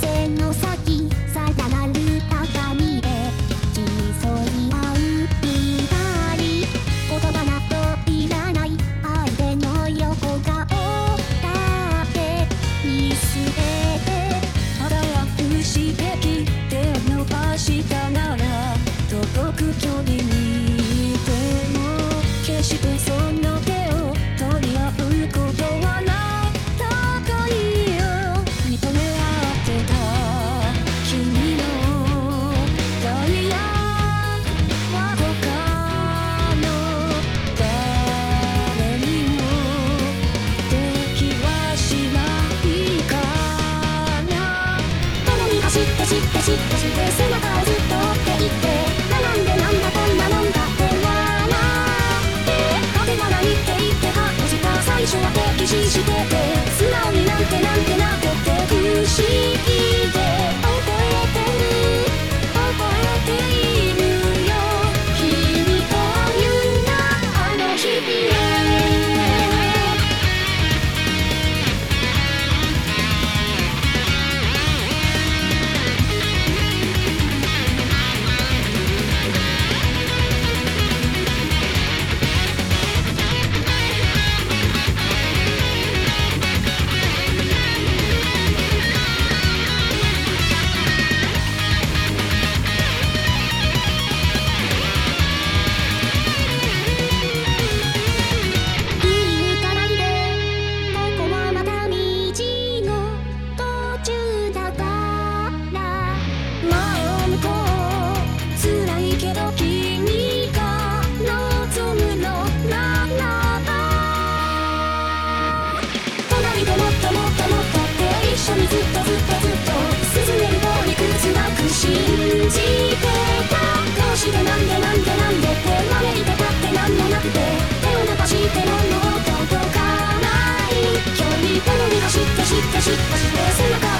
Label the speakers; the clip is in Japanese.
Speaker 1: 風の一起一起等けど君が望むのならば隣もっともっともっとって一緒にずっとずっとずっと進めるにくつなく信じてたどうしてなんでなんでなんでってまにたってなんもなくて手を伸ばしてももう届かない距離に走って知って知って知って背中